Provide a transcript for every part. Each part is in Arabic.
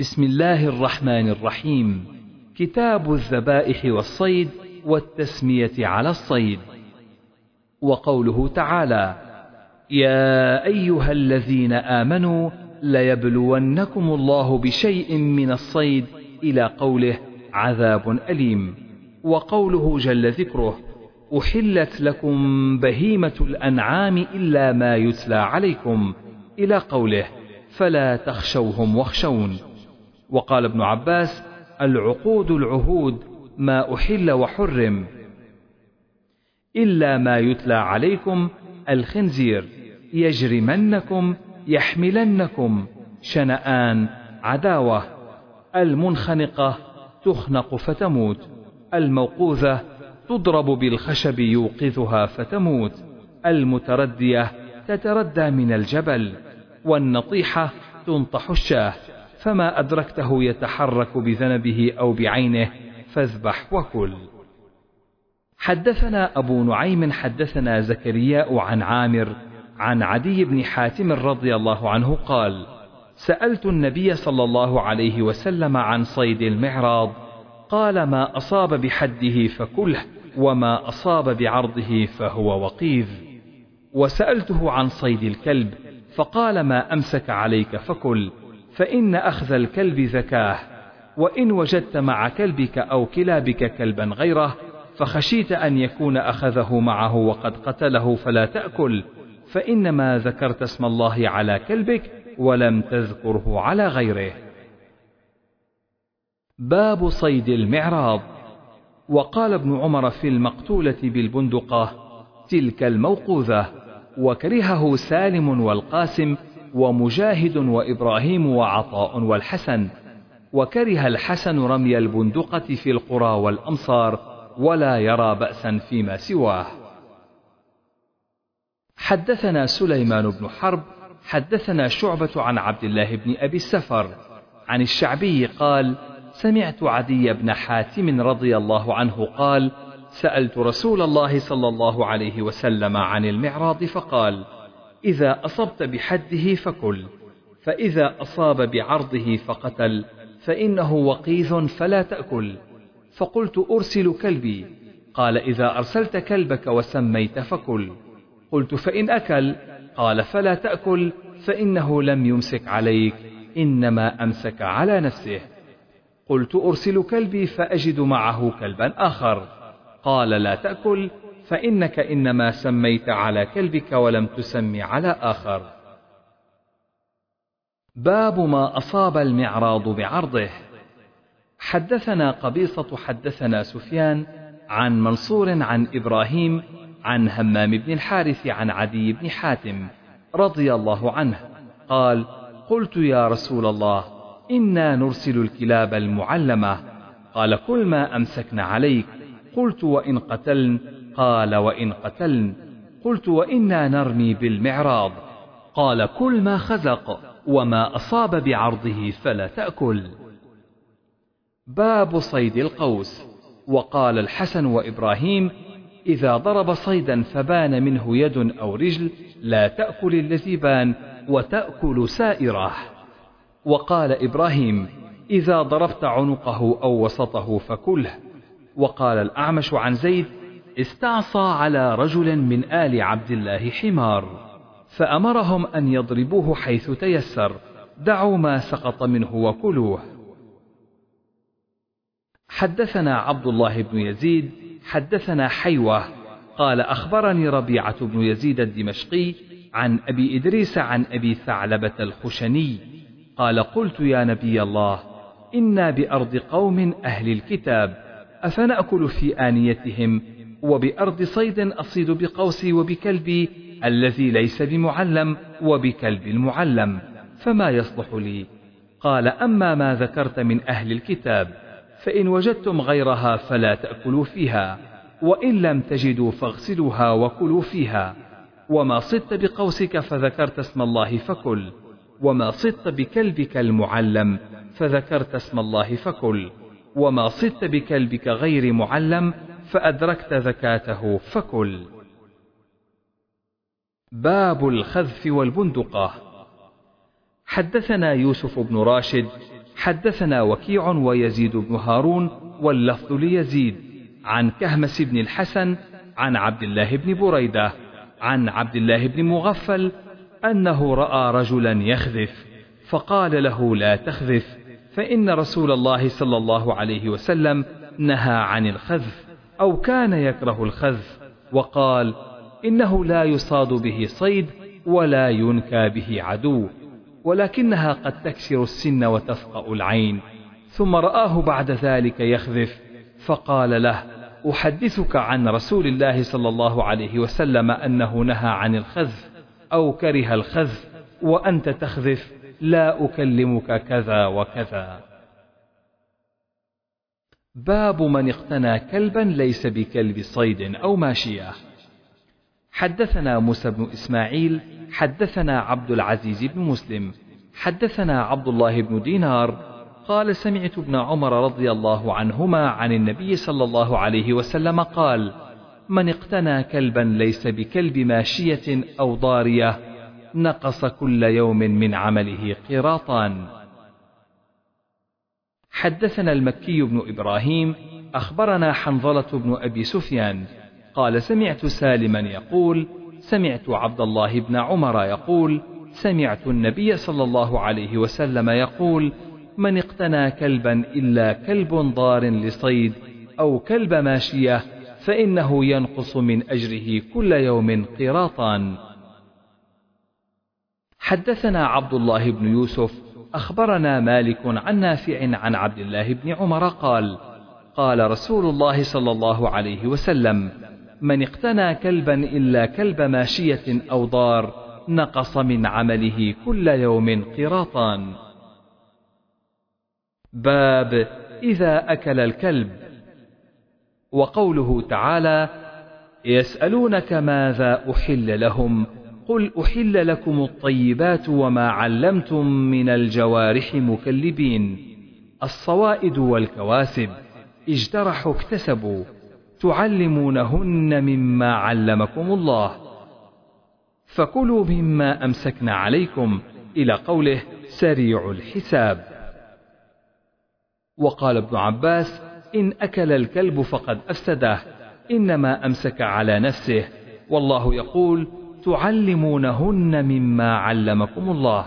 بسم الله الرحمن الرحيم. كتاب الذبائح والصيد والتسمية على الصيد. وقوله تعالى يا أيها الذين آمنوا ليبلونكم الله بشيء من الصيد إلى قوله عذاب أليم. وقوله جل ذكره أحلت لكم بهيمة الأنعام إلا ما يتلى عليكم. إلى قوله فلا تخشوهم واخشون. وقال ابن عباس العقود العهود ما أحل وحرم. إلا ما يتلى عليكم الخنزير يجرمنكم يحملنكم. شنآن عداوة. المنخنقة تخنق فتموت. الموقوذة تضرب بالخشب يوقظها فتموت. المتردية تتردى من الجبل. والنطيحة تنطح الشاة. فما أدركته يتحرك بذنبه أو بعينه فاذبح وكل. حدثنا أبو نعيم حدثنا زكرياء عن عامر عن عدي بن حاتم رضي الله عنه قال سألت النبي صلى الله عليه وسلم عن صيد المعراض قال ما أصاب بحده فكله وما أصاب بعرضه فهو وقيذ. وسألته عن صيد الكلب فقال ما أمسك عليك فكل. فإن أخذ الكلب زكاة وإن وجدت مع كلبك أو كلابك كلبا غيره فخشيت أن يكون أخذه معه وقد قتله فلا تأكل فإنما ذكرت اسم الله على كلبك ولم تذكره على غيره. باب صيد المعراض. وقال ابن عمر في المقتولة بالبندقة تلك الموقوذة وكرهه سالم والقاسم ومجاهد وإبراهيم وعطاء والحسن وكره الحسن رمي البندقة في القرى والأمصار ولا يرى بأسا فيما سواه. حدثنا سليمان بن حرب حدثنا شعبة عن عبد الله بن أبي السفر عن الشعبي قال سمعت عدي بن حاتم رضي الله عنه قال سألت رسول الله صلى الله عليه وسلم عن المعراض فقال إذا أصبت بحده فكل فإذا أصاب بعرضه فقتل فإنه وقيث فلا تأكل. فقلت أرسل كلبي قال إذا أرسلت كلبك وسميت فكل. قلت فإن أكل قال فلا تأكل فإنه لم يمسك عليك إنما أمسك على نفسه. قلت أرسل كلبي فأجد معه كلبا آخر. قال لا تأكل فإنك إنما سميت على كلبك ولم تسم على آخر. باب ما أصاب المعراض بعرضه. حدثنا قبيصة حدثنا سفيان عن منصور عن إبراهيم عن همام بن الحارث عن عدي بن حاتم رضي الله عنه. قال قلت يا رسول الله إنا نرسل الكلاب المعلمة. قال كل ما أمسكن عليك. قلت وإن قتلن قال وإن قتلن. قلت وإنا نرمي بالمعراض. قال كل ما خزق وما أصاب بعرضه فلا تأكل. باب صيد القوس. وقال الحسن وإبراهيم إذا ضرب صيدا فبان منه يد أو رجل لا تأكل الذي بان وتأكل سائره وقال إبراهيم إذا ضربت عنقه أو وسطه فكله. وقال الأعمش عن زيد استعصى على رجل من آل عبد الله حمار فأمرهم أن يضربوه حيث تيسر دعوا ما سقط منه وكلوه. حدثنا عبد الله بن يزيد حدثنا حيوة قال أخبرني ربيعة بن يزيد الدمشقي عن أبي إدريس عن أبي ثعلبة الخشني قال قلت يا نبي الله إنا بأرض قوم أهل الكتاب أفنأكل في آنيتهم وبأرض صيد أصيد بقوسي وبكلبي الذي ليس بمعلم وبكلب المعلم فما يصلح لي؟ قال أما ما ذكرت من أهل الكتاب فإن وجدتم غيرها فلا تأكلوا فيها وإن لم تجدوا فاغسلوها وكلوا فيها وما صدت بقوسك فذكرت اسم الله فكل وما صدت بكلبك المعلم فذكرت اسم الله فكل وما صدت بكلبك غير معلم فأدركت زكاته فكل. باب الخذف والبندقة. حدثنا يوسف بن راشد حدثنا وكيع ويزيد بن هارون واللفظ ليزيد. عن كهمس بن الحسن عن عبد الله بن بريدة عن عبد الله بن مغفل أنه رأى رجلا يخذف فقال له لا تخذف فإن رسول الله صلى الله عليه وسلم نهى عن الخذف. أو كان يكره الخذف وقال إنه لا يصاد به صيد ولا ينكى به عدو ولكنها قد تكسر السن وتفقأ العين. ثم رآه بعد ذلك يخذف فقال له أحدثك عن رسول الله صلى الله عليه وسلم أنه نهى عن الخذف أو كره الخذف وأنت تخذف لا أكلمك كذا وكذا. باب من اقتنى كلبا ليس بكلب صيد أو ماشية. حدثنا موسى بن إسماعيل حدثنا عبد العزيز بن مسلم حدثنا عبد الله بن دينار قال سمعت ابن عمر رضي الله عنهما عن النبي صلى الله عليه وسلم قال من اقتنى كلبا ليس بكلب ماشية أو ضارية نقص كل يوم من عمله قراطان حدثنا المكي بن إبراهيم أخبرنا حنظلة بن أبي سفيان قال سمعت سالما يقول سمعت عبد الله بن عمر يقول سمعت النبي صلى الله عليه وسلم يقول من اقتنى كلبا إلا كلب ضار لصيد أو كلب ماشية فإنه ينقص من أجره كل يوم قراطان حدثنا عبد الله بن يوسف أخبرنا مالك عن نافع عن عبد الله بن عمر قال قال رسول الله صلى الله عليه وسلم من اقتنى كلبا إلا كلب ماشية أو ضار نقص من عمله كل يوم قراطان. باب إذا أكل الكلب. وقوله تعالى يسألونك ماذا أحل لهم؟ قل أحل لكم الطيبات وما علمتم من الجوارح مكلبين. الصوائد والكواسب اجترحوا اكتسبوا تعلمونهن مما علمكم الله. فكلوا مما أمسكن عليكم إلى قوله سريع الحساب. وقال ابن عباس إن أكل الكلب فقد أفسده إنما أمسك على نفسه والله يقول تعلمونهن مما علمكم الله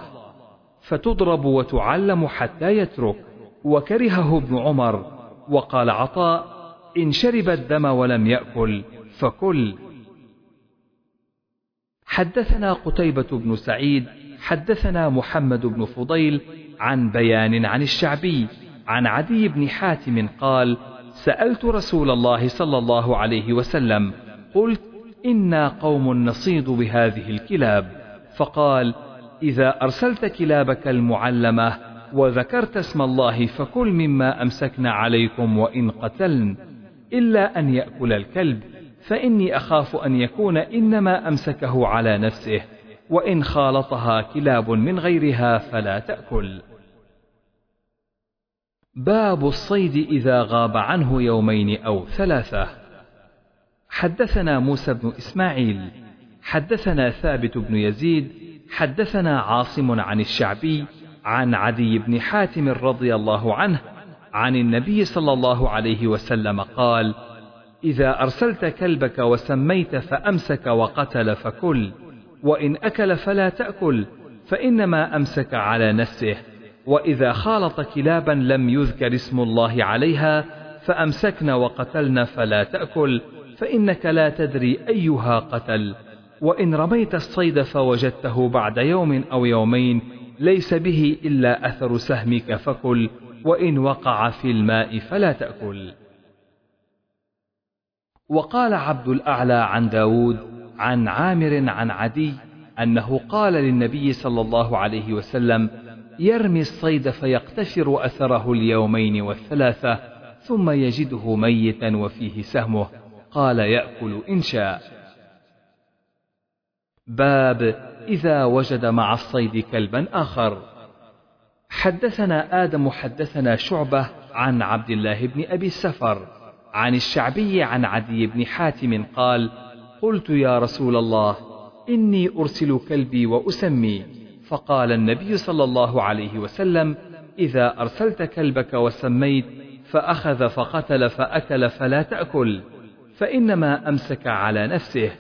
فتضرب وتعلم حتى يترك. وكرهه ابن عمر وقال عطاء إن شرب الدم ولم يأكل فكل. حدثنا قتيبة بن سعيد حدثنا محمد بن فضيل عن بيان عن الشعبي عن عدي بن حاتم قال سألت رسول الله صلى الله عليه وسلم قلت إنا قوم نصيد بهذه الكلاب فقال إذا أرسلت كلابك المعلمة وذكرت اسم الله فكل مما أمسكنا عليكم وإن قتلن إلا أن يأكل الكلب فإني أخاف أن يكون إنما أمسكه على نفسه وإن خالطها كلاب من غيرها فلا تأكل. باب الصيد إذا غاب عنه يومين أو ثلاثة حدثنا موسى بن إسماعيل حدثنا ثابت بن يزيد حدثنا عاصم عن الشعبي عن عدي بن حاتم رضي الله عنه عن النبي صلى الله عليه وسلم قال إذا أرسلت كلبك وسميت فأمسك وقتل فكل وإن أكل فلا تأكل فإنما أمسك على نفسه وإذا خالط كلابا لم يذكر اسم الله عليها فأمسكن وقتلن فلا تأكل فإنك لا تدري أيها قتل وإن رميت الصيد فوجدته بعد يوم أو يومين ليس به إلا أثر سهمك فكل وإن وقع في الماء فلا تأكل. وقال عبد الأعلى عن داود عن عامر عن عدي أنه قال للنبي صلى الله عليه وسلم يرمي الصيد فيقتشر أثره اليومين والثلاثة ثم يجده ميتا وفيه سهمه قال يأكل إن شاء. باب إذا وجد مع الصيد كلبا آخر. حدثنا آدم حدثنا شعبة عن عبد الله بن أبي السفر عن الشعبي عن عدي بن حاتم قال قلت يا رسول الله إني أرسل كلبي وأسمي. فقال النبي صلى الله عليه وسلم إذا أرسلت كلبك وسميت فأخذ فقتل فأكل فلا تأكل. فإنما أمسك على نفسه.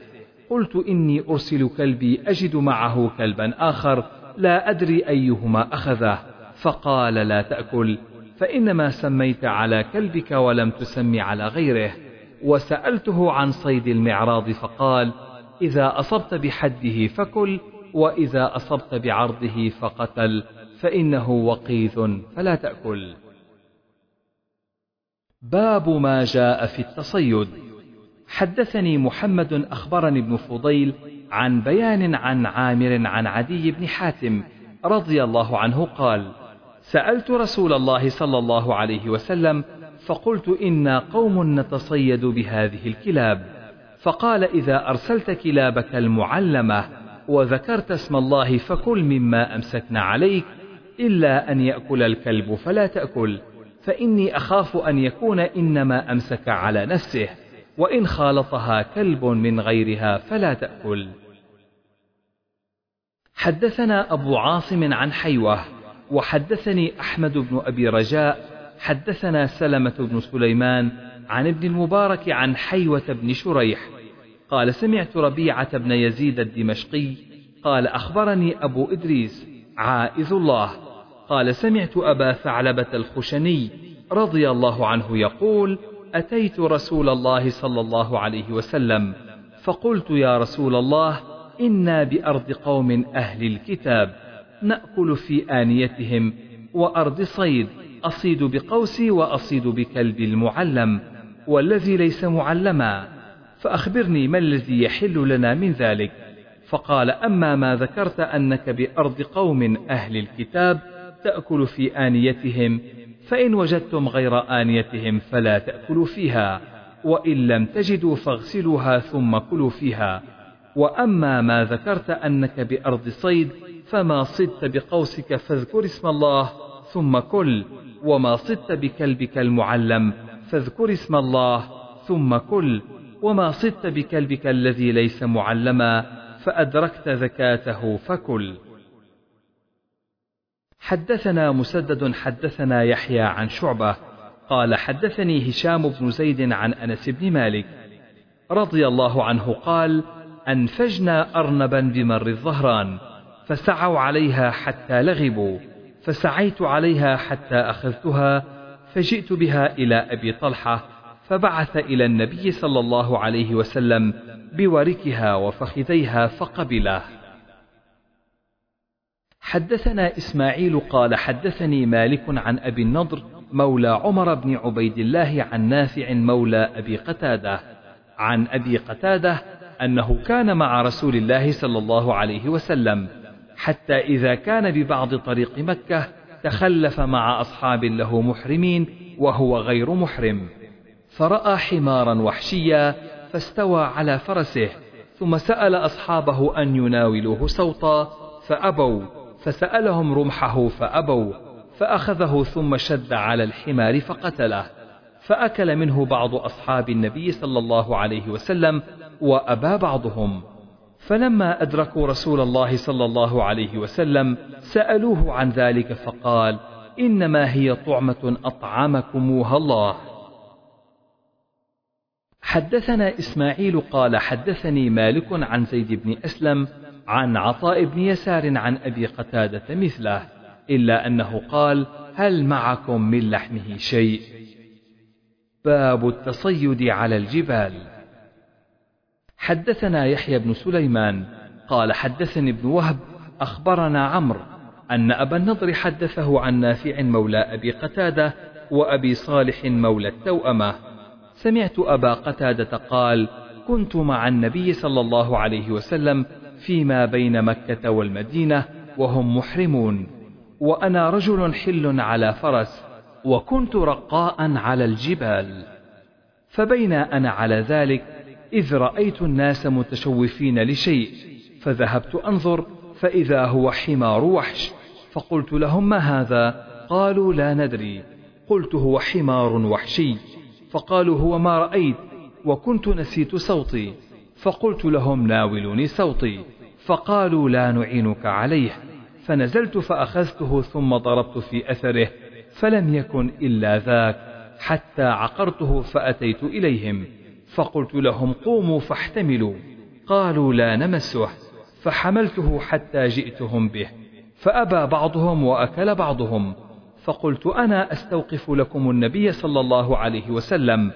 قلت إني أرسل كلبي أجد معه كلبا آخر لا أدري أيهما أخذه. فقال لا تأكل. فإنما سميت على كلبك ولم تسم على غيره. وسألته عن صيد المعراض فقال إذا أصبت بحده فكل وإذا أصبت بعرضه فقتل فإنه وقيث فلا تأكل. باب ما جاء في التصيد. حدثني محمد أخبرني ابن فضيل عن بيان عن عامر عن عدي بن حاتم رضي الله عنه قال سألت رسول الله صلى الله عليه وسلم فقلت إنا قوم نتصيد بهذه الكلاب. فقال إذا أرسلت كلابك المعلمة وذكرت اسم الله فكل مما أمسكنا عليك إلا أن يأكل الكلب فلا تأكل فإني أخاف أن يكون إنما أمسك على نفسه. وإن خالطها كلب من غيرها فلا تأكل. حدثنا أبو عاصم عن حيوة وحدثني أحمد بن أبي رجاء حدثنا سلمة بن سليمان عن ابن المبارك عن حيوة بن شريح قال سمعت ربيعة بن يزيد الدمشقي قال أخبرني أبو إدريس عائذ الله قال سمعت أبا ثعلبة الخشني رضي الله عنه يقول أتيت رسول الله صلى الله عليه وسلم فقلت يا رسول الله إنا بأرض قوم أهل الكتاب نأكل في آنيتهم وأرض صيد أصيد بقوسي وأصيد بكلب المعلم والذي ليس معلما فأخبرني ما الذي يحل لنا من ذلك. فقال أما ما ذكرت أنك بأرض قوم أهل الكتاب تأكل في آنيتهم فإن وجدتم غير آنيتهم فلا تأكلوا فيها وإن لم تجدوا فاغسلوها ثم كلوا فيها. وأما ما ذكرت أنك بأرض صيد فما صدت بقوسك فاذكر اسم الله ثم كل وما صدت بكلبك المعلم فاذكر اسم الله ثم كل وما صدت بكلبك الذي ليس معلما فأدركت زكاته فكل. حدثنا مسدد حدثنا يحيى عن شعبة قال حدثني هشام بن زيد عن أنس بن مالك رضي الله عنه قال أنفجنا أرنبا بمر الظهران فسعوا عليها حتى لغبوا فسعيت عليها حتى أخذتها فجئت بها إلى أبي طلحة فبعث إلى النبي صلى الله عليه وسلم بوركها وفخذيها فقبله. حدثنا إسماعيل قال حدثني مالك عن أبي النضر مولى عمر بن عبيد الله عن نافع مولى أبي قتادة. عن أبي قتادة أنه كان مع رسول الله صلى الله عليه وسلم حتى إذا كان ببعض طريق مكة تخلف مع أصحاب له محرمين وهو غير محرم. فرأى حمارا وحشيا فاستوى على فرسه ثم سأل أصحابه أن يناولوه سوطا فأبوا. فسألهم رمحه فأبوا فأخذه ثم شد على الحمار فقتله فأكل منه بعض أصحاب النبي صلى الله عليه وسلم وأبى بعضهم. فلما أدركوا رسول الله صلى الله عليه وسلم سألوه عن ذلك فقال إنما هي طعمة أطعمكموها الله. حدثنا إسماعيل قال حدثني مالك عن زيد بن أسلم عن عطاء بن يسار عن أبي قتادة مثله إلا أنه قال هل معكم من لحمه شيء؟ باب التصيد على الجبال. حدثنا يحيى بن سليمان قال حدثني ابن وهب أخبرنا عمرو أن أبا النضر حدثه عن نافع مولى أبي قتادة وأبي صالح مولى التوأمة. سمعت أبا قتادة قال كنت مع النبي صلى الله عليه وسلم فيما بين مكة والمدينة وهم محرمون. وأنا رجل حل على فرس وكنت رقاء على الجبال. فبين أنا على ذلك إذ رأيت الناس متشوفين لشيء فذهبت أنظر فإذا هو حمار وحش فقلت لهم ما هذا؟ قالوا لا ندري. قلت هو حمار وحشي فقالوا هو ما رأيت وكنت نسيت صوتي. فقلت لهم ناولوني صوتي فقالوا لا نعينك عليه. فنزلت فأخذته ثم ضربت في أثره فلم يكن إلا ذاك حتى عقرته فأتيت إليهم. فقلت لهم قوموا فاحتملوا. قالوا لا نمسه. فحملته حتى جئتهم به. فأبى بعضهم وأكل بعضهم. فقلت أنا أستوقف لكم النبي صلى الله عليه وسلم.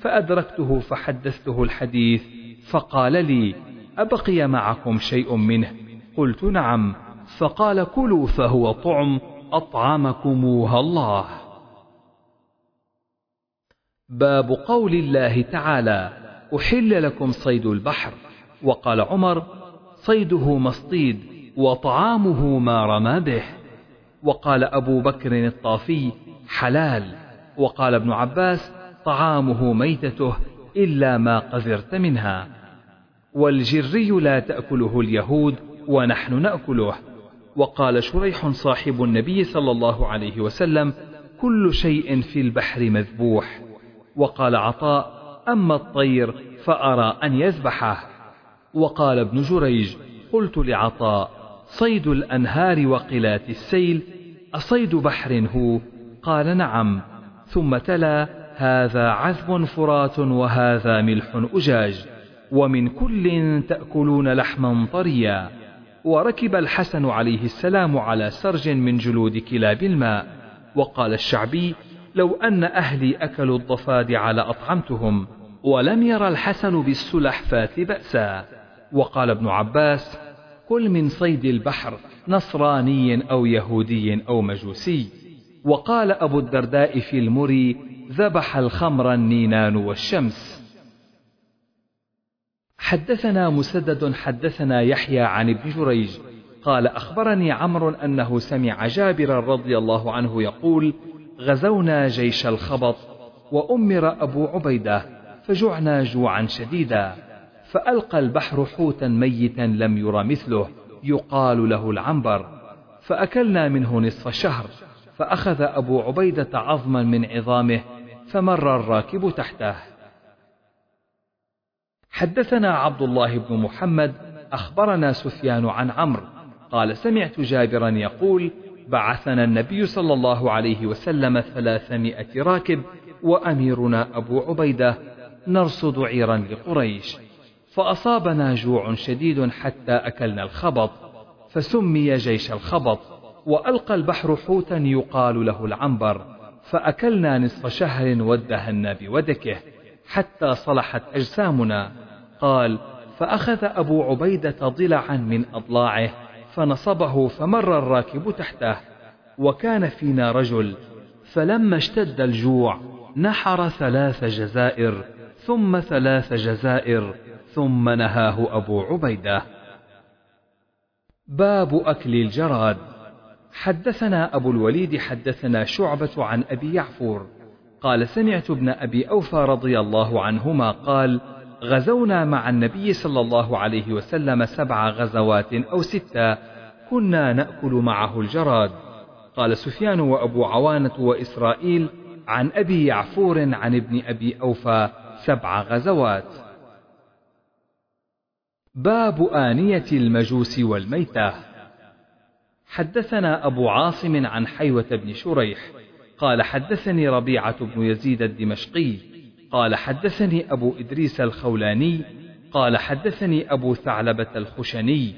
فأدركته فحدثته الحديث. فقال لي أبقي معكم شيء منه؟ قلت نعم. فقال كلوا فهو طعم أطعمكموها الله. باب قول الله تعالى أحل لكم صيد البحر. وقال عمر صيده مصطيد وطعامه ما رمى به. وقال أبو بكر الطافي حلال. وقال ابن عباس طعامه ميتته إلا ما قذرت منها. والجري لا تأكله اليهود ونحن نأكله. وقال شريح صاحب النبي صلى الله عليه وسلم كل شيء في البحر مذبوح. وقال عطاء أما الطير فأرى أن يذبحه. وقال ابن جريج قلت لعطاء صيد الأنهار وقلات السيل أصيد بحر هو؟ قال نعم. ثم تلا هذا عذب فرات وهذا ملح أجاج ومن كل تأكلون لحما طريا. وركب الحسن عليه السلام على سرج من جلود كلاب الماء. وقال الشعبي لو أن أهلي أكلوا الضفادع لأطعمتهم ولم ير الحسن بالسلحفاة بأسا. وقال ابن عباس كل من صيد البحر نصراني أو يهودي أو مجوسي. وقال أبو الدرداء في المري ذبح الخمر النينان والشمس. حدثنا مسدد حدثنا يحيى عن ابن جريج. قال أخبرني عمرو أنه سمع جابرا رضي الله عنه يقول غزونا جيش الخبط وأمر أبو عبيدة فجعنا جوعا شديدا. فألقى البحر حوتا ميتا لم ير مثله يقال له العنبر. فأكلنا منه نصف شهر فأخذ أبو عبيدة عظما من عظامه فمر الراكب تحته. حدثنا عبد الله بن محمد أخبرنا سفيان عن عمرو قال سمعت جابرا يقول بعثنا النبي صلى الله عليه وسلم ثلاثمائة راكب وأميرنا أبو عبيدة نرصد عيرا لقريش. فأصابنا جوع شديد حتى أكلنا الخبط فسمي جيش الخبط وألقى البحر حوتا يقال له العنبر. فأكلنا نصف شهر وادهنا بودكه حتى صلحت أجسامنا. قال فأخذ أبو عبيدة ضلعا من أضلاعه فنصبه فمر الراكب تحته وكان فينا رجل. فلما اشتد الجوع نحر ثلاث جزائر ثم ثلاث جزائر ثم نهاه أبو عبيدة. باب أكل الجراد. حدثنا أبو الوليد حدثنا شعبة عن أبي يعفور قال سمعت ابن أبي أوفى رضي الله عنهما قال غزونا مع النبي صلى الله عليه وسلم سبع غزوات أو ستة كنا نأكل معه الجراد. قال سفيان وأبو عوانة وإسرائيل عن أبي يعفور عن ابن أبي أوفى سبع غزوات. باب آنية المجوس والميتة. حدثنا أبو عاصم عن حيوة بن شريح قال حدثني ربيعة بن يزيد الدمشقي قال حدثني أبو إدريس الخولاني قال حدثني أبو ثعلبة الخشني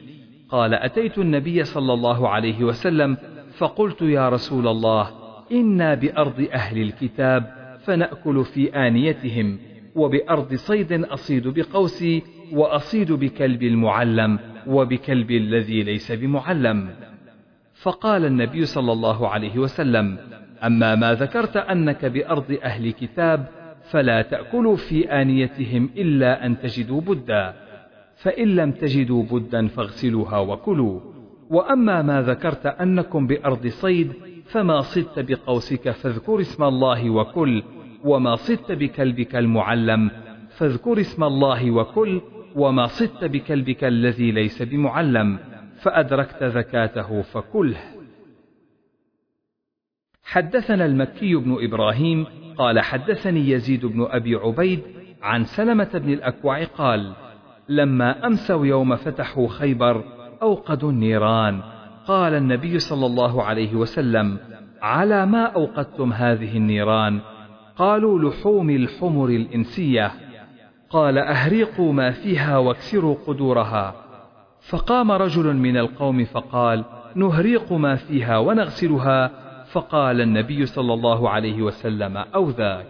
قال أتيت النبي صلى الله عليه وسلم فقلت يا رسول الله إنا بأرض أهل الكتاب فنأكل في آنيتهم وبأرض صيد أصيد بقوسي وأصيد بكلب المعلم وبكلب الذي ليس بمعلم. فقال النبي صلى الله عليه وسلم أما ما ذكرت أنك بأرض أهل كتاب فلا تأكلوا في آنيتهم إلا أن تجدوا بدا فإن لم تجدوا بدا فاغسلوها وكلوا وأما ما ذكرت أنكم بأرض صيد فما صدت بقوسك فاذكر اسم الله وكل وما صدت بكلبك المعلم فاذكر اسم الله وكل وما صدت بكلبك الذي ليس بمعلم فأدركت زكاته فكله. حدثنا المكي بن إبراهيم قال حدثني يزيد بن أبي عبيد عن سلمة بن الأكوع قال لما أمسوا يوم فتحوا خيبر أوقدوا النيران. قال النبي صلى الله عليه وسلم على ما أوقدتم هذه النيران؟ قالوا لحوم الحمر الإنسية. قال أهريقوا ما فيها واكسروا قدورها. فقام رجل من القوم فقال نهريق ما فيها ونغسلها. فقال النبي صلى الله عليه وسلم أو ذاك.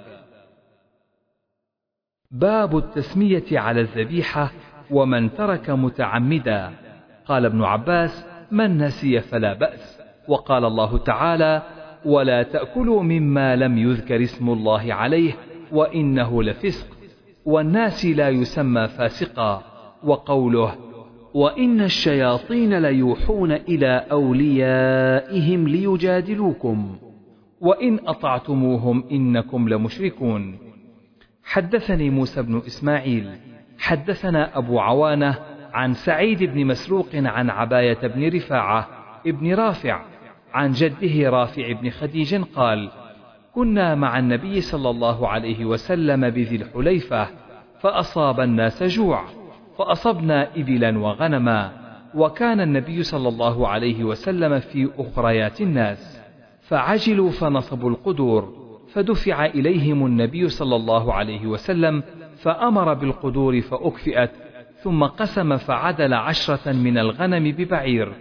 باب التسمية على الذبيحة ومن ترك متعمدا. قال ابن عباس من نسي فلا بأس. وقال الله تعالى ولا تأكلوا مما لم يذكر اسم الله عليه وإنه لفسق والناس لا يسمى فاسقا. وقوله وإن الشياطين ليوحون إلى أوليائهم ليجادلوكم. وإن أطعتموهم إنكم لمشركون. حدثني موسى بن إسماعيل. حدثنا أبو عوانة عن سعيد بن مسروق عن عباية بن رفاعة ابن رافع عن جده رافع بن خديج قال كنا مع النبي صلى الله عليه وسلم بذي الحليفة فأصاب الناس جوع فأصبنا إبلا وغنما وكان النبي صلى الله عليه وسلم في أخريات الناس فعجلوا فنصبوا القدور فدفع إليهم النبي صلى الله عليه وسلم فأمر بالقدور فأكفئت ثم قسم فعدل عشرة من الغنم ببعير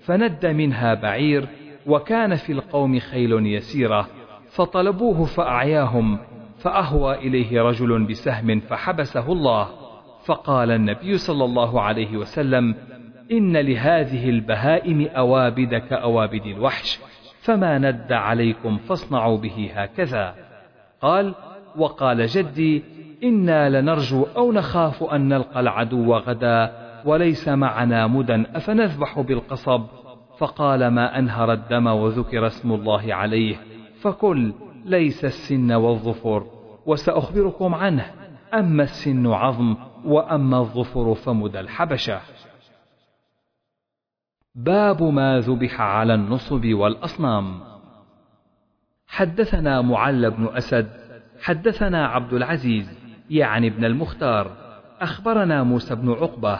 فند منها بعير وكان في القوم خيل يسيرة فطلبوه فأعياهم فأهوى إليه رجل بسهم فحبسه الله. فقال النبي صلى الله عليه وسلم إن لهذه البهائم أوابد كأوابد الوحش فما ند عليكم فاصنعوا به هكذا. قال وقال جدي إنا لنرجو أو نخاف أن نلقى العدو غدا وليس معنا مدى أفنذبح بالقصب. فقال ما أنهر الدم وذكر اسم الله عليه فكل ليس السن والظفر وسأخبركم عنه أما السن عظم وأما الظفر فمدى الحبشة. باب ما ذبح على النصب والأصنام. حدثنا معل بن أسد حدثنا عبد العزيز يعني ابن المختار أخبرنا موسى بن عقبة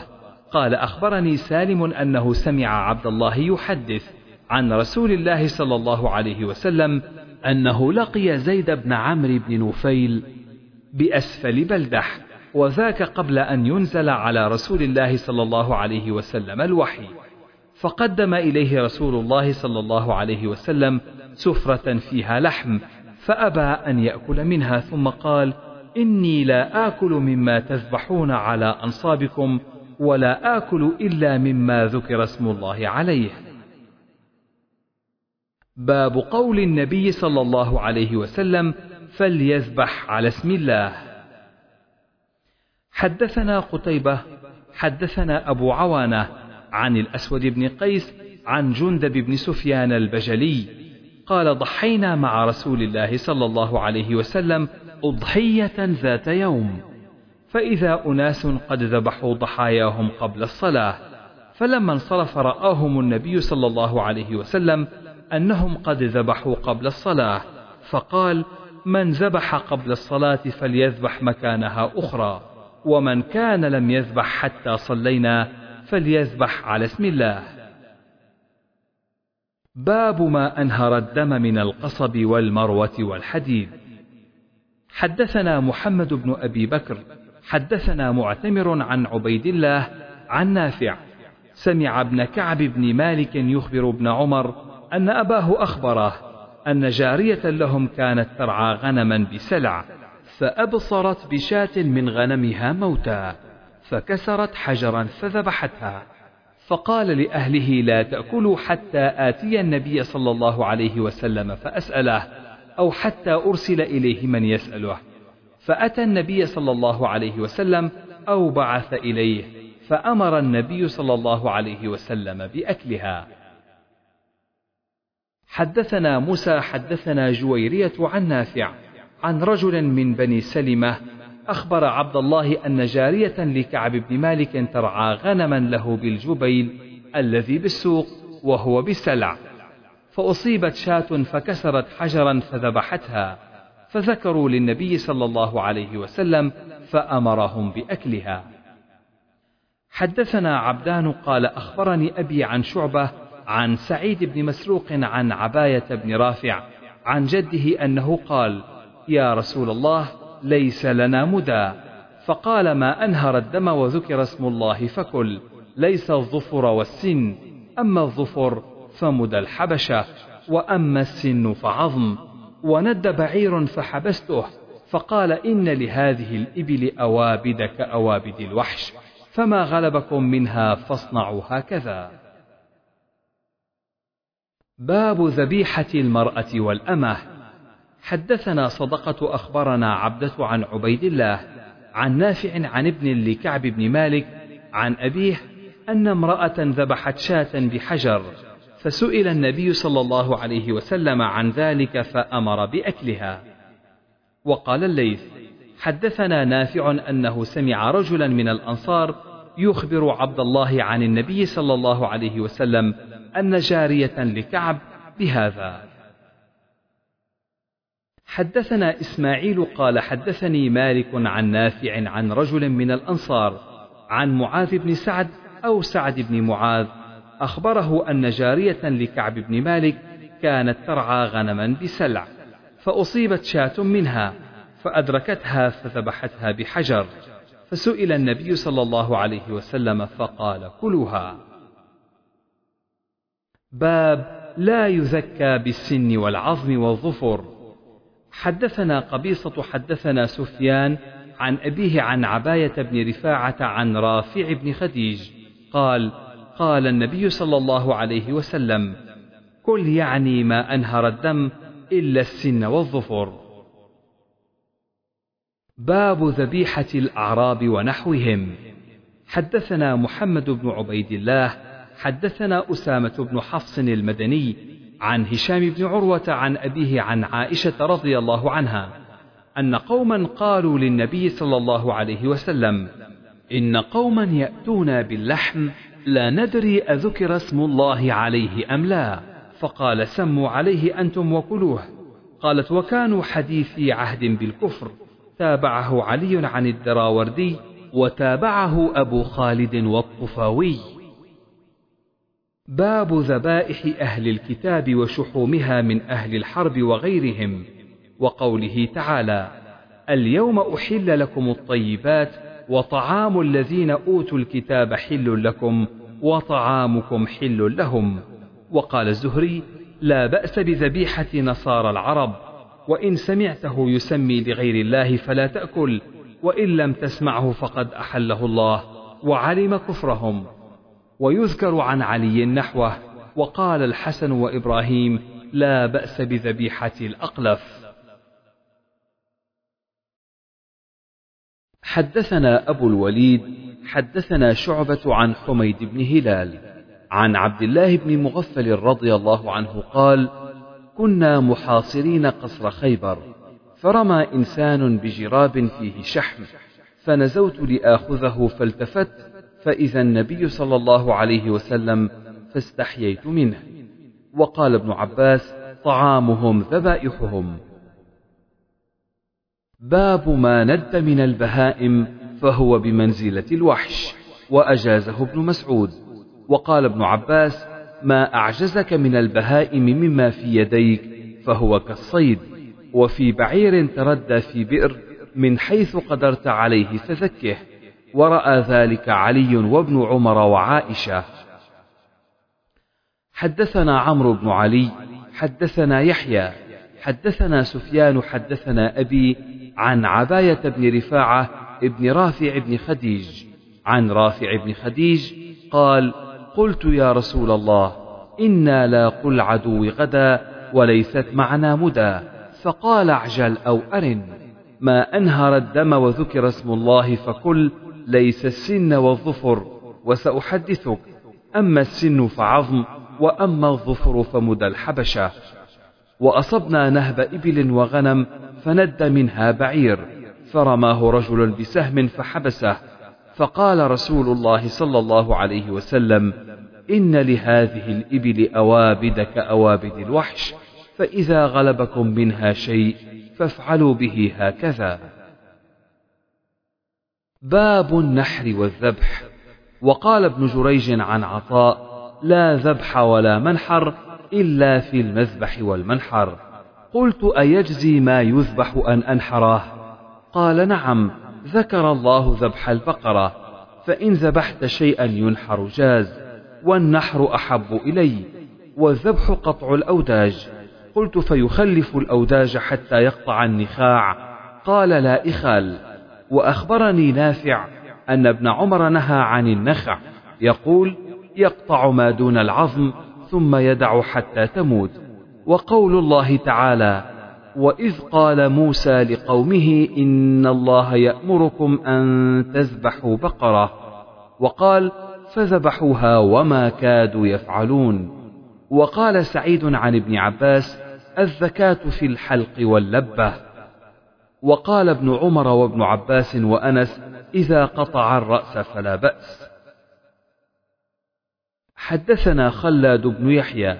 قال أخبرني سالم أنه سمع عبد الله يحدث عن رسول الله صلى الله عليه وسلم أنه لقي زيد بن عمرو بن نفيل بأسفل بلدح وذاك قبل أن ينزل على رسول الله صلى الله عليه وسلم الوحي. فقدم إليه رسول الله صلى الله عليه وسلم سفرة فيها لحم فأبى أن يأكل منها ثم قال إني لا آكل مما تذبحون على أنصابكم ولا آكل إلا مما ذكر اسم الله عليه. باب قول النبي صلى الله عليه وسلم فليذبح على اسم الله. حدثنا قتيبة حدثنا أبو عوانة عن الأسود بن قيس عن جندب بن سفيان البجلي قال ضحينا مع رسول الله صلى الله عليه وسلم أضحية ذات يوم فإذا أناس قد ذبحوا ضحاياهم قبل الصلاة فلما انصرف رآهم النبي صلى الله عليه وسلم أنهم قد ذبحوا قبل الصلاة فقال من ذبح قبل الصلاة فليذبح مكانها أخرى. ومن كان لم يذبح حتى صلينا فليذبح على اسم الله. باب ما أنهر الدم من القصب والمروة والحديد. حدثنا محمد بن أبي بكر حدثنا معتمر عن عبيد الله عن نافع. سمع ابن كعب بن مالك يخبر ابن عمر أن أباه أخبره أن جارية لهم كانت ترعى غنما بسلع. فأبصرت بشاة من غنمها موتى فكسرت حجرا فذبحتها. فقال لأهله لا تأكلوا حتى آتي النبي صلى الله عليه وسلم فأسأله أو حتى أرسل إليه من يسأله. فأتى النبي صلى الله عليه وسلم أو بعث إليه فأمر النبي صلى الله عليه وسلم بأكلها. حدثنا موسى حدثنا جويرية عن نافع. عن رجل من بني سلمة أخبر عبد الله أن جارية لكعب بن مالك ترعى غنما له بالجبيل الذي بالسوق وهو بسلع فأصيبت شاة فكسرت حجرا فذبحتها فذكروا للنبي صلى الله عليه وسلم فأمرهم بأكلها. حدثنا عبدان قال أخبرني أبي عن شعبة عن سعيد بن مسروق عن عباية بن رافع عن جده أنه قال يا رسول الله ليس لنا مدى. فقال ما أنهر الدم وذكر اسم الله فكل. ليس الظفر والسن. أما الظفر فمدى الحبشة وأما السن فعظم. وند بعير فحبسته. فقال إن لهذه الإبل أوابد كأوابد الوحش. فما غلبكم منها فاصنعوا هكذا. باب ذبيحة المرأة والأمة. حدثنا صدقة أخبرنا عبدة عن عبيد الله عن نافع عن ابن لكعب بن مالك عن أبيه أن امرأة ذبحت شاة بحجر فسئل النبي صلى الله عليه وسلم عن ذلك فأمر بأكلها. وقال الليث حدثنا نافع أنه سمع رجلا من الأنصار يخبر عبد الله عن النبي صلى الله عليه وسلم أن جارية لكعب بهذا. حدثنا إسماعيل قال حدثني مالك عن نافع عن رجل من الأنصار عن معاذ بن سعد أو سعد بن معاذ أخبره أن جارية لكعب بن مالك كانت ترعى غنما بسلع فأصيبت شاة منها فأدركتها فذبحتها بحجر فسئل النبي صلى الله عليه وسلم فقال كلها باب لا يزكى بالسن والعظم والظفر. حدثنا قبيصة حدثنا سفيان عن أبيه عن عباية بن رفاعة عن رافع بن خديج قال قال النبي صلى الله عليه وسلم كل يعني ما أنهر الدم إلا السن والظفر. باب ذبيحة الأعراب ونحوهم. حدثنا محمد بن عبيد الله حدثنا أسامة بن حفص المدني عن هشام بن عروة عن أبيه عن عائشة رضي الله عنها أن قوما قالوا للنبي صلى الله عليه وسلم إن قوما يأتون باللحم لا ندري أذكر اسم الله عليه أم لا. فقال سموا عليه أنتم وكلوه. قالت وكانوا حديثي عهد بالكفر. تابعه علي عن الدراوردي وتابعه أبو خالد والطفاوي. باب ذبائح أهل الكتاب وشحومها من أهل الحرب وغيرهم وقوله تعالى اليوم أحل لكم الطيبات وطعام الذين أوتوا الكتاب حل لكم وطعامكم حل لهم. وقال الزهري لا بأس بذبيحة نصارى العرب وإن سمعته يسمي لغير الله فلا تأكل وإن لم تسمعه فقد أحله الله وعلم كفرهم. ويذكر عن علي نحوه وقال الحسن وإبراهيم لا بأس بذبيحة الأقلف. حدثنا أبو الوليد حدثنا شعبة عن حميد بن هلال عن عبد الله بن مغفل رضي الله عنه قال كنا محاصرين قصر خيبر فرمى إنسان بجراب فيه شحم فنزوت لآخذه فالتفت فإذا النبي صلى الله عليه وسلم فاستحييت منه. وقال ابن عباس طعامهم ذبائحهم. باب ما ند من البهائم فهو بمنزلة الوحش وأجازه ابن مسعود. وقال ابن عباس ما أعجزك من البهائم مما في يديك فهو كالصيد وفي بعير تردى في بئر من حيث قدرت عليه فذكه. ورأى ذلك علي وابن عمر وعائشة. حدثنا عمرو بن علي حدثنا يحيى حدثنا سفيان حدثنا أبي عن عباية بن رفاعة ابن رافع بن خديج. عن رافع بن خديج قال قلت يا رسول الله إنا لاقوا العدو غدا وليست معنا مدى. فقال اعجل أو أرن ما أنهر الدم وذكر اسم الله فكل ليس السن والظفر وسأحدثك. أما السن فعظم وأما الظفر فمدى الحبشة. وأصبنا نهب إبل وغنم فند منها بعير. فرماه رجل بسهم فحبسه. فقال رسول الله صلى الله عليه وسلم إن لهذه الإبل أوابد كأوابد الوحش فإذا غلبكم منها شيء فافعلوا به هكذا. باب النحر والذبح. وقال ابن جريج عن عطاء لا ذبح ولا منحر إلا في المذبح والمنحر. قلت أيجزي ما يذبح أن أنحره قال نعم ذكر الله ذبح البقرة فإن ذبحت شيئا ينحر جاز والنحر أحب إلي والذبح قطع الأوداج. قلت فيخلف الأوداج حتى يقطع النخاع. قال لا إخال. وأخبرني نافع أن ابن عمر نهى عن النخع. يقول يقطع ما دون العظم ثم يدع حتى تموت. وقول الله تعالى وإذ قال موسى لقومه إن الله يأمركم أن تذبحوا بقرة. وقال فذبحوها وما كادوا يفعلون. وقال سعيد عن ابن عباس الزكاة في الحلق واللبة. وقال ابن عمر وابن عباس وأنس إذا قطع الرأس فلا بأس. حدثنا خلاد بن يحيى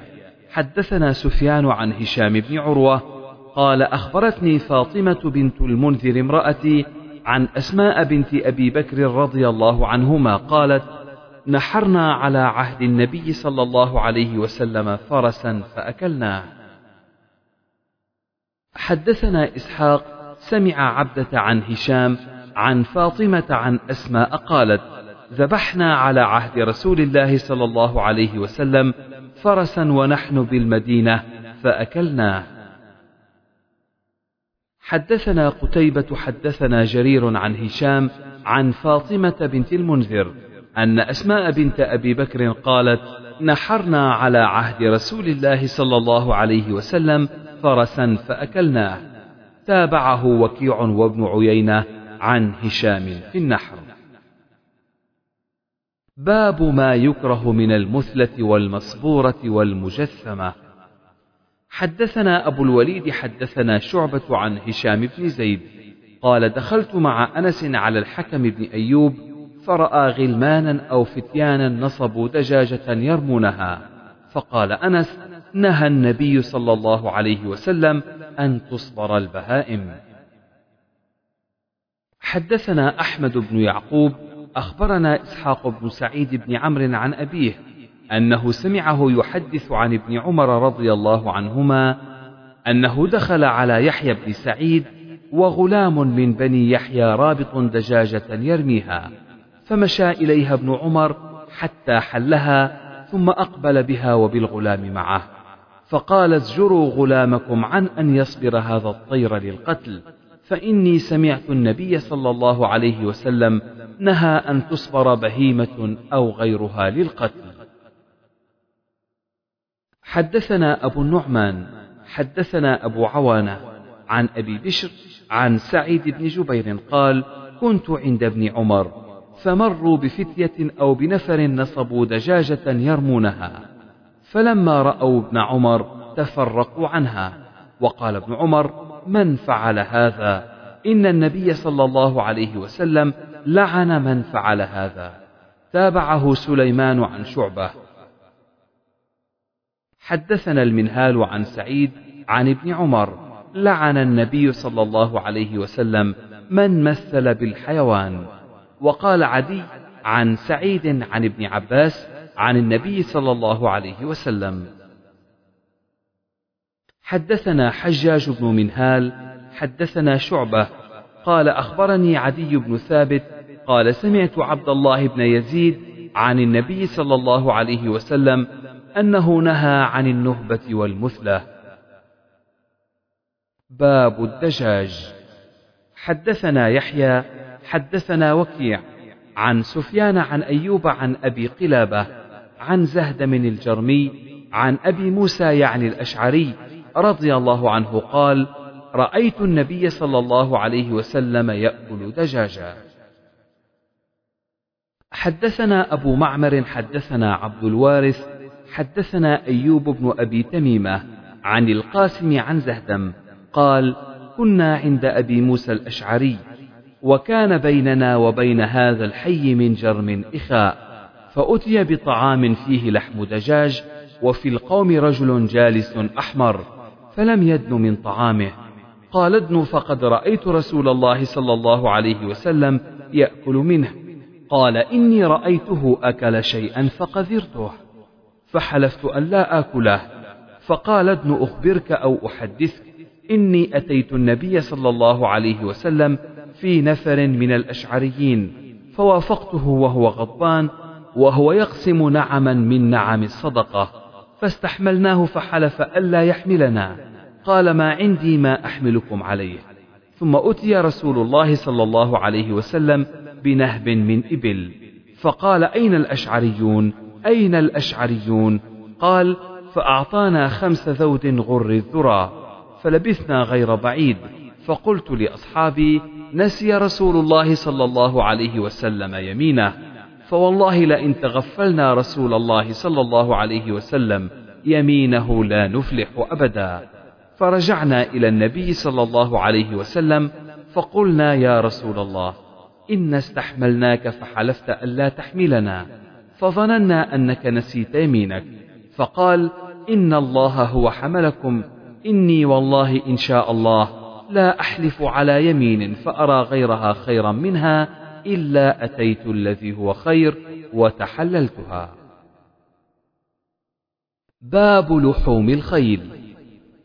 حدثنا سفيان عن هشام بن عروة قال أخبرتني فاطمة بنت المنذر امرأتي عن أسماء بنت أبي بكر رضي الله عنهما قالت نحرنا على عهد النبي صلى الله عليه وسلم فرسا فأكلناه حدثنا إسحاق سمع عبدة عن هشام عن فاطمة عن أسماء قالت ذبحنا على عهد رسول الله صلى الله عليه وسلم فرسا ونحن بالمدينة فأكلناه حدثنا قتيبة حدثنا جرير عن هشام عن فاطمة بنت المنذر أن أسماء بنت أبي بكر قالت نحرنا على عهد رسول الله صلى الله عليه وسلم فرسا فأكلناه تابعه وكيع وابن عيينة عن هشام في النحر. باب ما يكره من المثلة والمصبورة والمجثمة حدثنا أبو الوليد حدثنا شعبة عن هشام بن زيد. قال دخلت مع أنس على الحكم بن أيوب فرأى غلمانا أو فتيانا نصبوا دجاجة يرمونها. فقال أنس نهى النبي صلى الله عليه وسلم أن تصبر البهائم. حدثنا أحمد بن يعقوب أخبرنا إسحاق بن سعيد بن عمرو عن أبيه أنه سمعه يحدث عن ابن عمر رضي الله عنهما أنه دخل على يحيى بن سعيد وغلام من بني يحيى رابط دجاجة يرميها فمشى إليها ابن عمر حتى حلها ثم أقبل بها وبالغلام معه. فقال ازجروا غلامكم عن أن يصبر هذا الطير للقتل فإني سمعت النبي صلى الله عليه وسلم نهى أن تصبر بهيمة أو غيرها للقتل. حدثنا أبو النعمان حدثنا أبو عوانة عن أبي بشر عن سعيد بن جبير قال كنت عند ابن عمر فمروا بفتية أو بنفر نصبوا دجاجة يرمونها. فلما رأوا ابن عمر تفرقوا عنها وقال ابن عمر من فعل هذا؟ إن النبي صلى الله عليه وسلم لعن من فعل هذا. تابعه سليمان عن شعبة. حدثنا المنهال عن سعيد عن ابن عمر لعن النبي صلى الله عليه وسلم من مثل بالحيوان. وقال عدي عن سعيد عن ابن عباس عن النبي صلى الله عليه وسلم. حدثنا حجاج بن منهال حدثنا شعبة قال أخبرني عدي بن ثابت قال سمعت عبد الله بن يزيد عن النبي صلى الله عليه وسلم أنه نهى عن النهبة والمثلة. باب الدجاج. حدثنا يحيى حدثنا وكيع عن سفيان عن أيوب عن أبي قلابة عن زهد من الجرمي عن أبي موسى يعني الأشعري رضي الله عنه قال رأيت النبي صلى الله عليه وسلم يأكل دجاجا. حدثنا أبو معمر حدثنا عبد الوارث حدثنا أيوب بن أبي تميمة عن القاسم عن زهدم قال كنا عند أبي موسى الأشعري وكان بيننا وبين هذا الحي من جرم إخاء. فأتي بطعام فيه لحم دجاج وفي القوم رجل جالس أحمر فلم يدن من طعامه. قال ادن فقد رأيت رسول الله صلى الله عليه وسلم يأكل منه. قال إني رأيته أكل شيئا فقذرته. فحلفت أن لا آكله فقال ابن أخبرك أو أحدثك. إني أتيت النبي صلى الله عليه وسلم في نفر من الأشعريين فوافقته وهو غضبان وهو يقسم نعما من نعم الصدقة. فاستحملناه فحلف ألا يحملنا. قال ما عندي ما أحملكم عليه. ثم أتي رسول الله صلى الله عليه وسلم بنهب من إبل. فقال أين الأشعريون؟ أين الأشعريون؟ قال فأعطانا خمس ذود غر الذرى. فلبثنا غير بعيد. فقلت لأصحابي نسي رسول الله صلى الله عليه وسلم يمينه. فوالله لئن تغفلنا رسول الله صلى الله عليه وسلم يمينه لا نفلح أبدا. فرجعنا إلى النبي صلى الله عليه وسلم فقلنا يا رسول الله إن استحملناك فحلفت ألا تحملنا. فظننا أنك نسيت يمينك. فقال إن الله هو حملكم إني والله إن شاء الله لا أحلف على يمين فأرى غيرها خيرا منها إلا أتيت الذي هو خير وتحللتها. باب لحوم الخيل.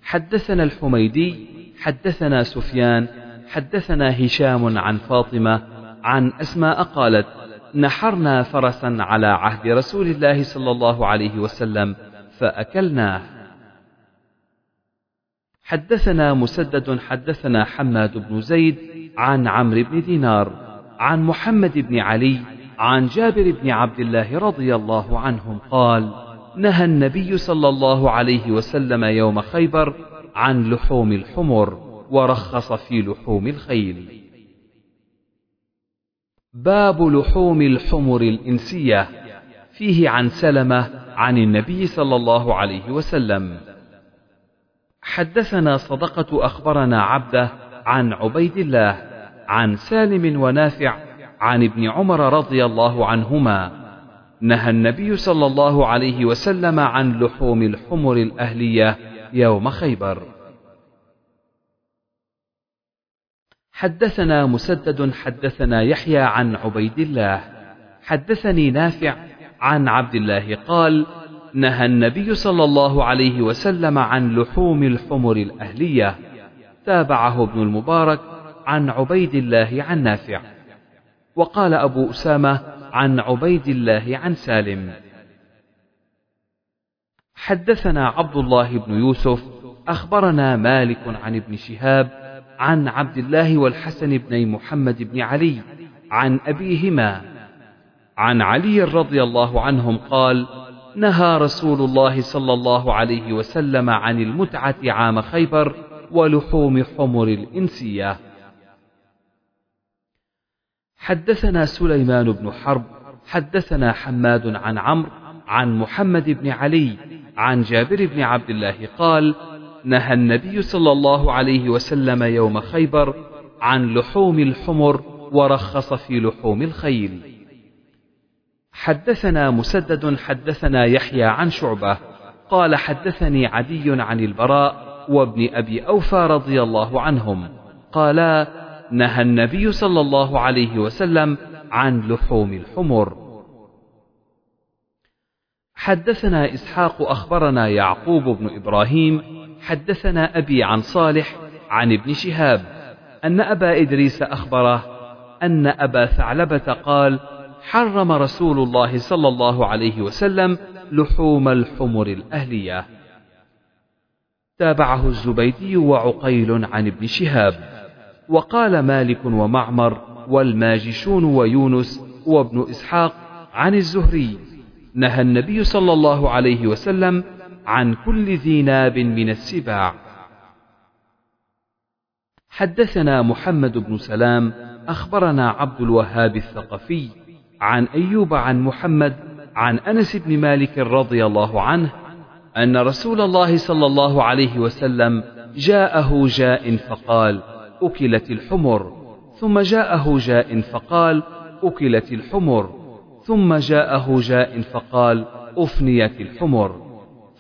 حدثنا الحميدي حدثنا سفيان حدثنا هشام عن فاطمة عن أسماء قالت نحرنا فرسا على عهد رسول الله صلى الله عليه وسلم فأكلناه حدثنا مسدد حدثنا حماد بن زيد عن عمرو بن دينار. عن محمد بن علي عن جابر بن عبد الله رضي الله عنهم قال نهى النبي صلى الله عليه وسلم يوم خيبر عن لحوم الحمر ورخص في لحوم الخيل. باب لحوم الحمر الإنسية فيه عن سلمة عن النبي صلى الله عليه وسلم. حدثنا صدقة أخبرنا عبده عن عبيد الله عن سالم ونافع عن ابن عمر رضي الله عنهما. نهى النبي صلى الله عليه وسلم عن لحوم الحمر الأهلية يوم خيبر. حدثنا مسدد حدثنا يحيى عن عبيد الله. حدثني نافع عن عبد الله قال نهى النبي صلى الله عليه وسلم عن لحوم الحمر الأهلية. تابعه ابن المبارك عن عبيد الله عن نافع. وقال أبو أسامة عن عبيد الله عن سالم. حدثنا عبد الله بن يوسف أخبرنا مالك عن ابن شهاب عن عبد الله والحسن بن محمد بن علي عن أبيهما. عن علي رضي الله عنهم قال نهى رسول الله صلى الله عليه وسلم عن المتعة عام خيبر ولحوم حمر الإنسية. حدثنا سليمان بن حرب حدثنا حماد عن عمرو عن محمد بن علي عن جابر بن عبد الله قال نهى النبي صلى الله عليه وسلم يوم خيبر عن لحوم الحمر ورخص في لحوم الخيل. حدثنا مسدد حدثنا يحيى عن شعبة قال حدثني عدي عن البراء وابن أبي أوفى رضي الله عنهم قالا نهى النبي صلى الله عليه وسلم عن لحوم الحمر. حدثنا إسحاق أخبرنا يعقوب بن إبراهيم حدثنا أبي عن صالح عن ابن شهاب أن أبا إدريس أخبره أن أبا ثعلبة قال حرم رسول الله صلى الله عليه وسلم لحوم الحمر الأهلية. تابعه الزبيدي وعقيل عن ابن شهاب. وقال مالك ومعمر والماجشون ويونس وابن إسحاق عن الزهري نهى النبي صلى الله عليه وسلم عن كل ذي ناب من السباع. حدثنا محمد بن سلام أخبرنا عبد الوهاب الثقفي عن أيوب عن محمد عن أنس بن مالك رضي الله عنه أن رسول الله صلى الله عليه وسلم جاءه جاء فقال أكلت الحمر ثم جاءه جاء فقال أكلت الحمر. ثم جاءه جاء فقال أفنيت الحمر.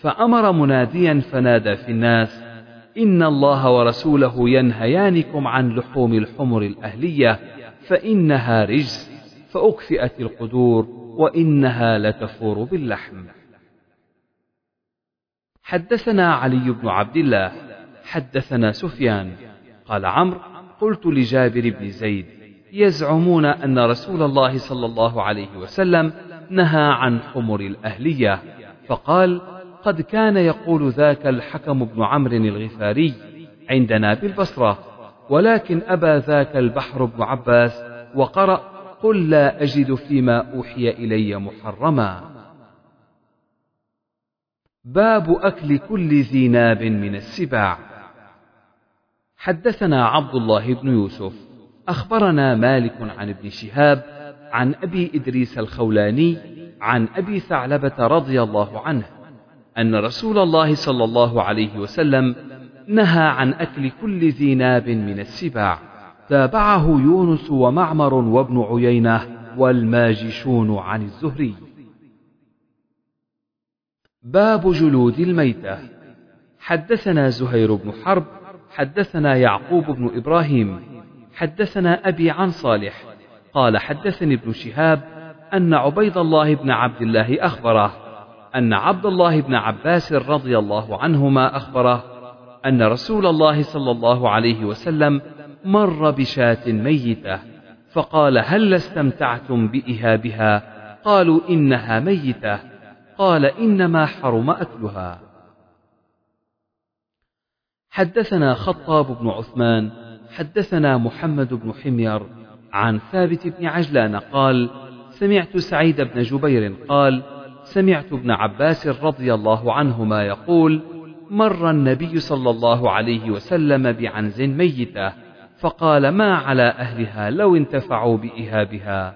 فأمر مناديا فنادى في الناس إن الله ورسوله ينهيانكم عن لحوم الحمر الأهلية فإنها رجس فأكفئت القدور وإنها لتفور باللحم. حدثنا علي بن عبد الله حدثنا سفيان قال عمرو قلت لجابر بن زيد يزعمون أن رسول الله صلى الله عليه وسلم نهى عن حمر الأهلية. فقال قد كان يقول ذاك الحكم بن عمرو الغفاري عندنا بالبصرة ولكن أبى ذاك البحر بن عباس وقرأ قل لا أجد فيما أوحي إلي محرما. باب أكل كل ذي ناب من السباع. حدثنا عبد الله بن يوسف أخبرنا مالك عن ابن شهاب عن أبي إدريس الخولاني عن أبي ثعلبة رضي الله عنه أن رسول الله صلى الله عليه وسلم نهى عن أكل كل ذي ناب من السباع تابعه يونس ومعمر وابن عيينة والماجشون عن الزهري. باب جلود الميتة. حدثنا زهير بن حرب حدثنا يعقوب بن إبراهيم حدثنا أبي عن صالح قال حدثني ابن شهاب أن عبيد الله بن عبد الله أخبره أن عبد الله بن عباس رضي الله عنهما أخبره أن رسول الله صلى الله عليه وسلم مر بشاة ميتة فقال هل استمتعتم بإهابها؟ قالوا إنها ميتة قال إنما حرم أكلها. حدثنا خطاب بن عثمان حدثنا محمد بن حمير عن ثابت بن عجلان قال سمعت سعيد بن جبير قال سمعت ابن عباس رضي الله عنهما يقول مر النبي صلى الله عليه وسلم بعنز ميتة فقال ما على أهلها لو انتفعوا بإهابها.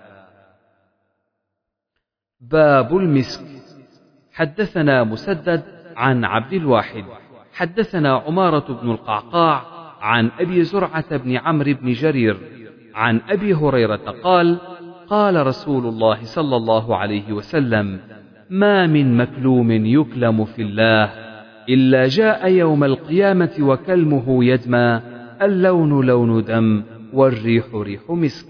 باب المسك. حدثنا مسدد عن عبد الواحد. حدثنا عمارة بن القعقاع عن أبي زرعة بن عمرو بن جرير عن أبي هريرة قال قال رسول الله صلى الله عليه وسلم ما من مكلوم يكلم في الله إلا جاء يوم القيامة وكلمه يدمى اللون لون دم والريح ريح مسك.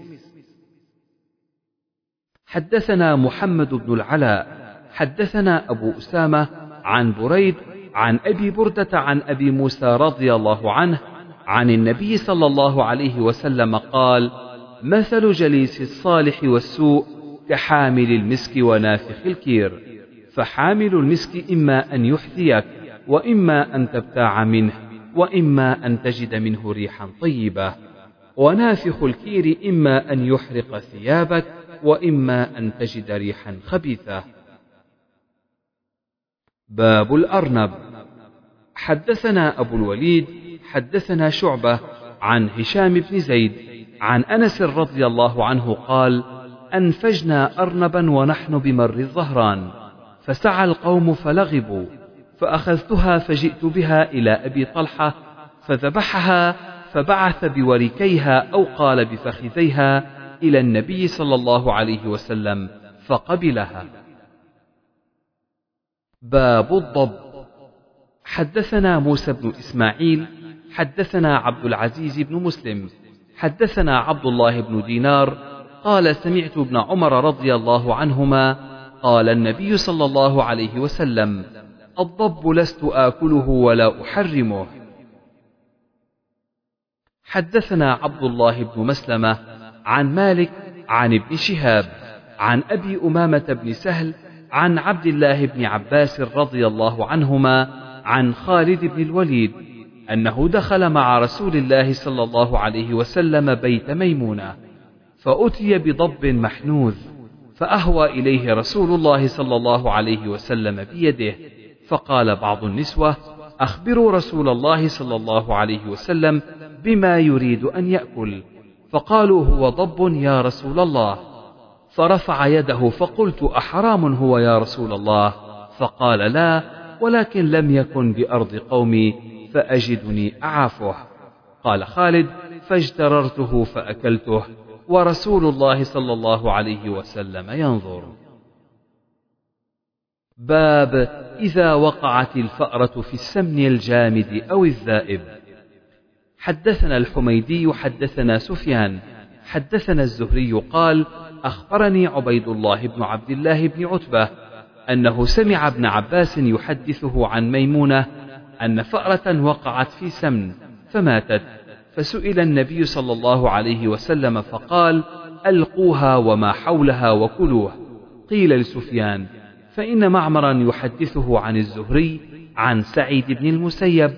حدثنا محمد بن العلاء حدثنا أبو أسامة عن بريد عن أبي بردة عن أبي موسى رضي الله عنه عن النبي صلى الله عليه وسلم قال مثل جليس الصالح والسوء كحامل المسك ونافخ الكير فحامل المسك إما أن يحذيك وإما أن تبتاع منه وإما أن تجد منه ريحا طيبة ونافخ الكير إما أن يحرق ثيابك وإما أن تجد ريحا خبيثة. باب الأرنب. حدثنا أبو الوليد حدثنا شعبة عن هشام بن زيد عن أنس رضي الله عنه قال أنفجنا أرنبا ونحن بمر الظهران فسعى القوم فلغبوا فأخذتها فجئت بها إلى أبي طلحة فذبحها فبعث بوركيها أو قال بفخذيها إلى النبي صلى الله عليه وسلم فقبلها. باب الضب. حدثنا موسى بن إسماعيل حدثنا عبد العزيز بن مسلم حدثنا عبد الله بن دينار قال سمعت ابن عمر رضي الله عنهما قال النبي صلى الله عليه وسلم الضب لست آكله ولا أحرمه. حدثنا عبد الله بن مسلمة عن مالك عن ابن شهاب عن أبي أمامة بن سهل عن عبد الله بن عباس رضي الله عنهما عن خالد بن الوليد أنه دخل مع رسول الله صلى الله عليه وسلم بيت ميمونة فأتي بضب محنوذ فأهوى إليه رسول الله صلى الله عليه وسلم بيده فقال بعض النسوة أخبروا رسول الله صلى الله عليه وسلم بما يريد أن يأكل فقالوا هو ضب يا رسول الله. فرفع يده فقلت أحرام هو يا رسول الله؟ فقال لا ولكن لم يكن بأرض قومي فأجدني أعافه. قال خالد فاجتررته فأكلته ورسول الله صلى الله عليه وسلم ينظر. باب إذا وقعت الفأرة في السمن الجامد أو الذائب. حدثنا الحميدي حدثنا سفيان حدثنا الزهري قال أخبرني عبيد الله بن عبد الله بن عتبة أنه سمع ابن عباس يحدثه عن ميمونة أن فأرة وقعت في سمن فماتت فسئل النبي صلى الله عليه وسلم فقال ألقوها وما حولها وكلوه. قيل لسفيان فإن معمرا يحدثه عن الزهري عن سعيد بن المسيب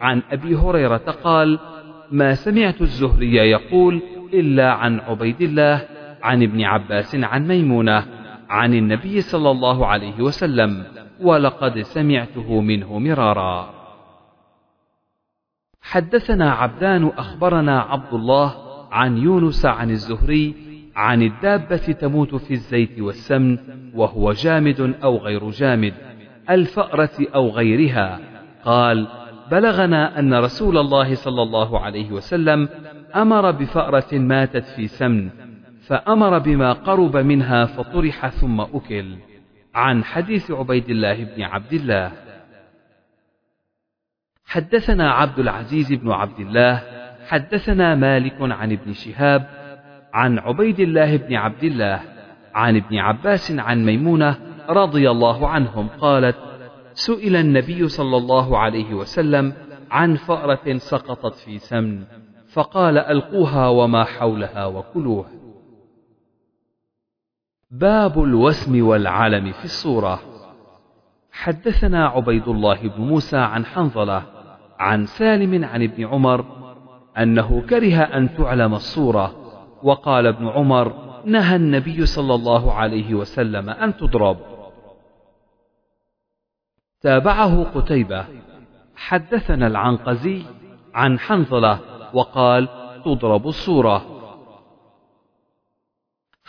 عن أبي هريرة قال ما سمعت الزهري يقول إلا عن عبيد الله عن ابن عباس عن ميمونة عن النبي صلى الله عليه وسلم ولقد سمعته منه مرارا. حدثنا عبدان أخبرنا عبد الله عن يونس عن الزهري عن الدابة تموت في الزيت والسمن وهو جامد أو غير جامد الفأرة أو غيرها. قال بلغنا أن رسول الله صلى الله عليه وسلم أمر بفأرة ماتت في سمن فأمر بما قرب منها فطرح ثم أكل. عن حديث عبيد الله بن عبد الله. حدثنا عبد العزيز بن عبد الله. حدثنا مالك عن ابن شهاب. عن عبيد الله بن عبد الله. عن ابن عباس عن ميمونة رضي الله عنهم قالت سئل النبي صلى الله عليه وسلم عن فأرة سقطت في سمن فقال ألقوها وما حولها وكلوه باب الوسم والعلم في الصورة. حدثنا عبيد الله بن موسى عن حنظلة عن سالم عن ابن عمر أنه كره أن تعلم الصورة وقال ابن عمر نهى النبي صلى الله عليه وسلم أن تضرب. تابعه قتيبة. حدثنا العنقزي عن حنظلة وقال تضرب الصورة.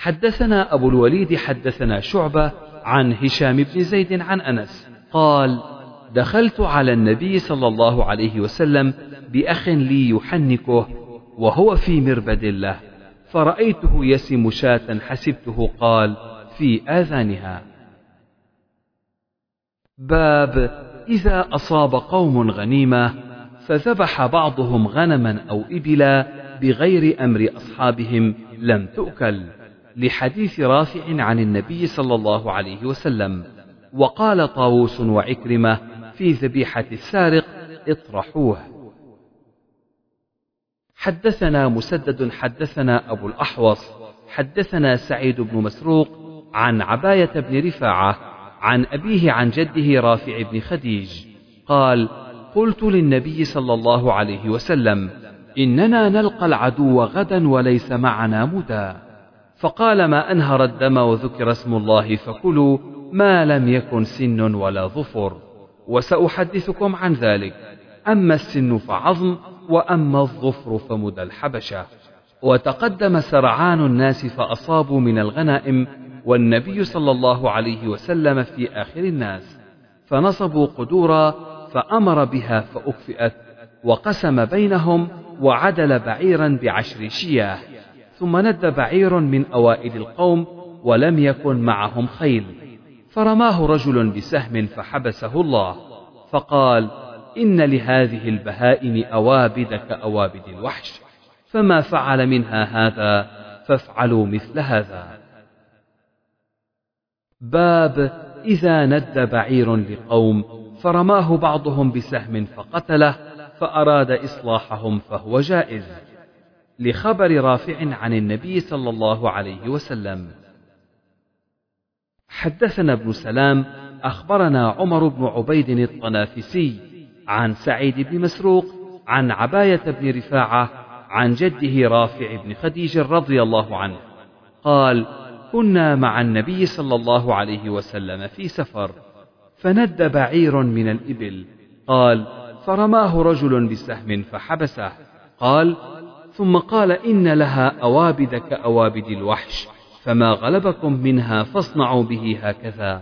حدثنا أبو الوليد حدثنا شعبة عن هشام بن زيد عن أنس. قال دخلت على النبي صلى الله عليه وسلم بأخ لي يحنكه وهو في مربد له فرأيته يسم شاة حسبته قال في آذانها. باب إذا أصاب قوم غنيمة فذبح بعضهم غنما أو إبلا بغير أمر أصحابهم لم تؤكل. لحديث رافع عن النبي صلى الله عليه وسلم وقال طاووس وعكرمة في ذبيحة السارق اطرحوه. حدثنا مسدد حدثنا أبو الأحوص حدثنا سعيد بن مسروق عن عباية بن رفاعة عن أبيه عن جده رافع بن خديج قال قلت للنبي صلى الله عليه وسلم إننا نلقى العدو غدا وليس معنا مدى. فقال ما أنهر الدم وذكر اسم الله فكلوا ما لم يكن سن ولا ظفر وسأحدثكم عن ذلك. أما السن فعظم وأما الظفر فمدى الحبشة. وتقدم سرعان الناس فأصابوا من الغنائم والنبي صلى الله عليه وسلم في آخر الناس. فنصبوا قدورا فأمر بها فأكفئت وقسم بينهم وعدل بعيرا بعشر شياه. ثم ند بعير من أوائل القوم ولم يكن معهم خيل. فرماه رجل بسهم فحبسه الله فقال إن لهذه البهائم أوابد كأوابد الوحش فما فعل منها هذا فافعلوا مثل هذا. باب إذا ند بعير لقوم. فرماه بعضهم بسهم فقتله فأراد إصلاحهم فهو جائز. لخبر رافع عن النبي صلى الله عليه وسلم. حدثنا ابن سلام أخبرنا عمر بن عبيد الطنافسي عن سعيد بن مسروق عن عباية بن رفاعة عن جده رافع بن خديج رضي الله عنه. قال كنا مع النبي صلى الله عليه وسلم في سفر فند بعير من الإبل قال فرماه رجل بسهم فحبسه قال ثم قال إن لها أوابد كأوابد الوحش فما غلبكم منها فاصنعوا به هكذا.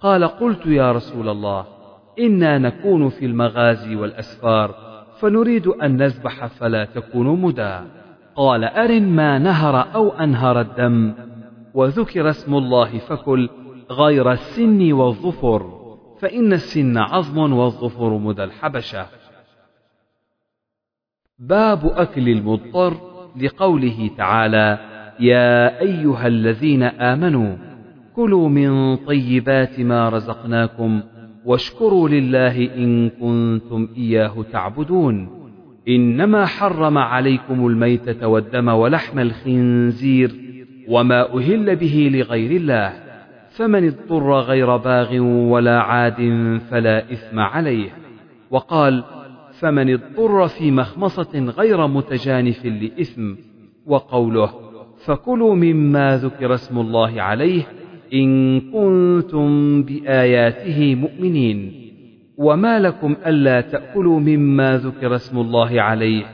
قال قلت يا رسول الله إنا نكون في المغازي والأسفار فنريد أن نذبح فلا تكون مدى. قال أرن ما نهر أو أنهر الدم وذكر اسم الله فكل غير السن والظفر فإن السن عظم والظفر مدى الحبشة. باب أكل المضطر لقوله تعالى يا أيها الذين آمنوا كلوا من طيبات ما رزقناكم واشكروا لله إن كنتم إياه تعبدون. إنما حرم عليكم الميتة والدم ولحم الخنزير وما أهل به لغير الله فمن اضطر غير باغ ولا عاد فلا إثم عليه. وقال فمن اضطر في مخمصة غير متجانف لإثم وقوله فكلوا مما ذكر اسم الله عليه إن كنتم بآياته مؤمنين. وما لكم ألا تأكلوا مما ذكر اسم الله عليه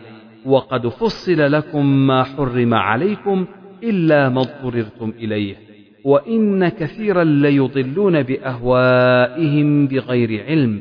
وقد فصل لكم ما حرم عليكم إلا ما اضطررتم إليه. وإن كثيرا ليضلون بأهوائهم بغير علم